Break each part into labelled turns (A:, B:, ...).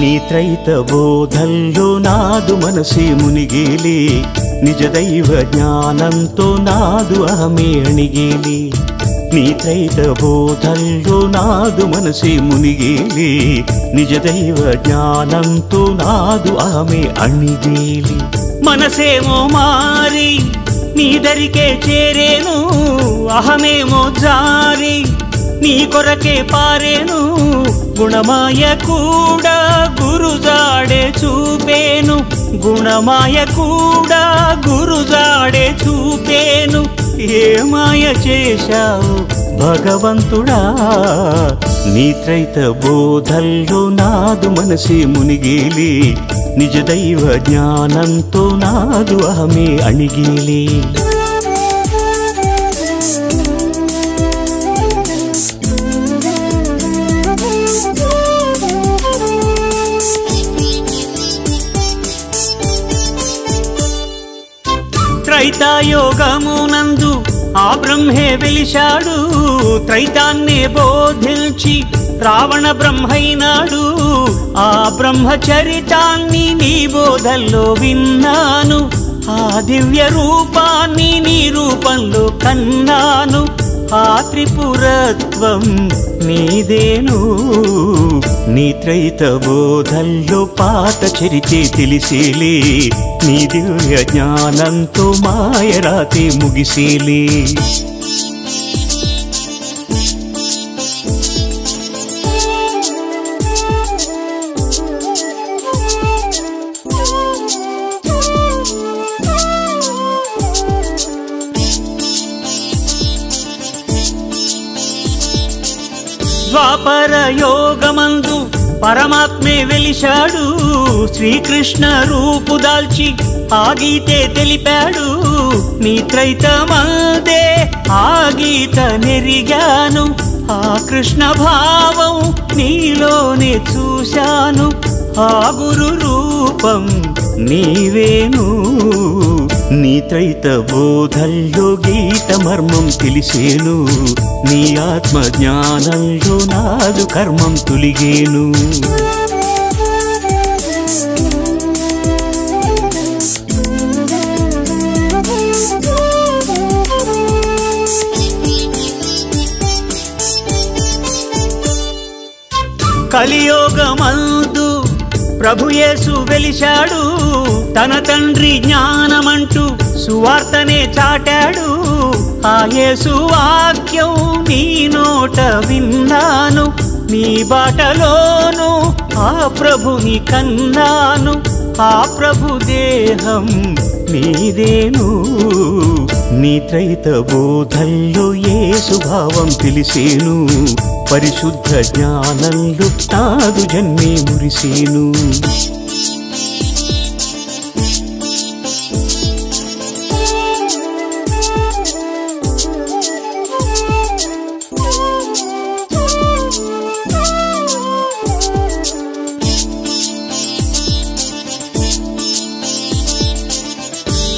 A: నీ త్రైత బోధల్లో నాదు మనసే మునిగేలి. నిజ దైవ జ్ఞానంతో నాదు అహమే అణిగేలి నీ త్రైత బోధల్లో నాదు మనసే మునిగేలి. నిజ దైవ జ్ఞానంతో నాదు ఆమె అణిగేలి. మనసేమో మారి నీ దరికే చేరేను అహమేమో జారి నీ కొరకే పారేను గుణమాయ కూడా గురుజాడే చూపేను గుణమాయ కూడా గురుజాడే చూపేను. ఏ మాయ చేశావు భగవంతుడా? నీత్రైత బోధల్లో నాదు మనసి మునిగేలి. నిజ దైవ జ్ఞానంతో నాదు అహమే అణిగేలి. త్రైతాయోగమునందు ఆ బ్రహ్మే వెలిశాడు. త్రైతాన్నే బోధించి రావణ బ్రహ్మైనాడు. ఆ బ్రహ్మచరితాన్ని నీ బోధల్లో విన్నాను. ఆ దివ్య రూపాన్ని నీ రూపంలో కన్నాను. ఆ త్రిపురత్వం నీదేను. నీ త్రైత బోధల్లో పాత చరితే తెలిసేలే. నీ దివ్య జ్ఞానంతో మాయరాతే ముగిసేలే. ద్వాపర యోగమందు పరమాత్మే వెలిశాడు. శ్రీకృష్ణ రూపు దాల్చి ఆ గీతే తెలిపాడు. నీ త్రైతమందే ఆ గీత నెరిగాను. ఆ కృష్ణ భావం నీలోనే చూశాను. ఆ గురు రూపం నీవేను. నీ త్రైత బోధల్లో గీత మర్మం తెలిసేను. నీ ఆత్మ జ్ఞానంలో నాదు కర్మం తొలిగేను. కలియోగమందు ప్రభుయేసు వెలిశాడు తన తండ్రి జ్ఞానమంటూ సువార్తనే చాటాడు. ఆ యేసు వాక్యం మీ నోట విన్నాను నీ బాటలోను ఆ ప్రభుని కన్నాను. ఆ ప్రభు దేహం మీదేను నీ త్రైత బోధల్లో ఏ స్వభావం తెలిసేను. పరిశుద్ధ జ్ఞానంలో నాదు జన్మే మురిసేను.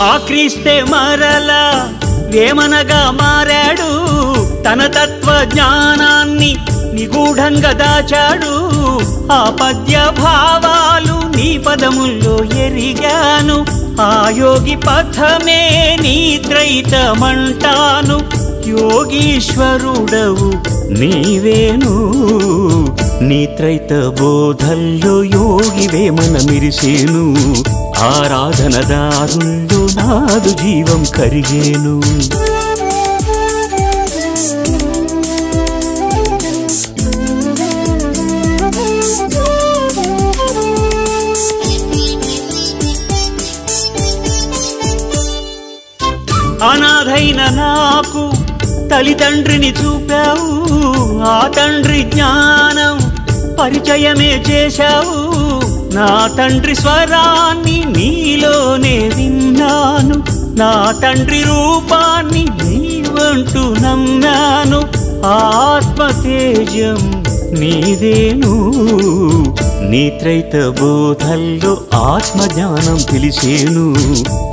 A: ఆక్రీస్తే మరలా వేమనగా మారాడు. తన తత్వ జ్ఞానాన్ని నిగూఢంగా దాచాడు. ఆ పద్య భావాలు నీ పదముల్లో ఎరిగాను. ఆ యోగి పథమే నీ త్రైతమంటాను. యోగీశ్వరుడవు నీవేను. నీ త్రైత బోధల్లో యోగి వేమన మిరిసేను ఆరాధనదారుల్లో నాదు జీవం కరిగేను. అనాథైన నాకు తల్లిదండ్రిని చూపావు ఆ తండ్రి జ్ఞానం పరిచయమే చేశావు. నా తండ్రి స్వరాన్ని నీలోనే విన్నాను నా తండ్రి రూపాన్ని నీవంటూ నమ్మాను. ఆత్మతేజం నీదేను. నేత్రైత బోధల్లో ఆత్మజ్ఞానం తెలిసేను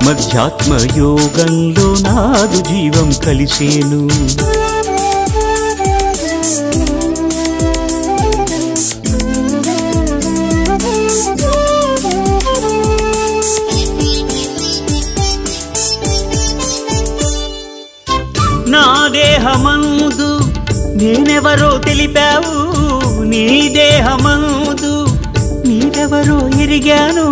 A: మధ్యాత్మ యోగంలో నాదు జీవం కలిసేను. నా దేహమందు నేనెవరో తెలిపావు నీ దేహమందు నీవెవరో ఎరిగాను.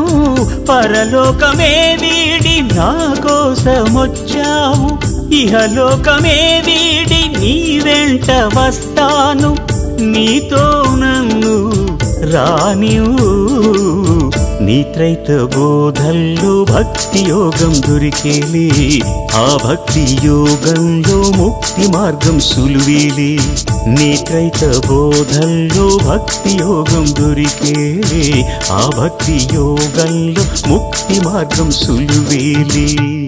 A: పరలోకమే వీడి నా కోసమొచ్చావు. ఇహలోకమే వీడి నీ వెంట వస్తాను. నీతో నన్ను రానివు నీత్రైత బోధల్లో భక్తి యోగం దొరికేలే. ఆ భక్తి యోగంలో ముక్తి మార్గం సులువేలే. నీత్రైత బోధల్లో భక్తి యోగం దొరికేలే. ఆ భక్తి యోగంలో ముక్తి మార్గం సులువేలే.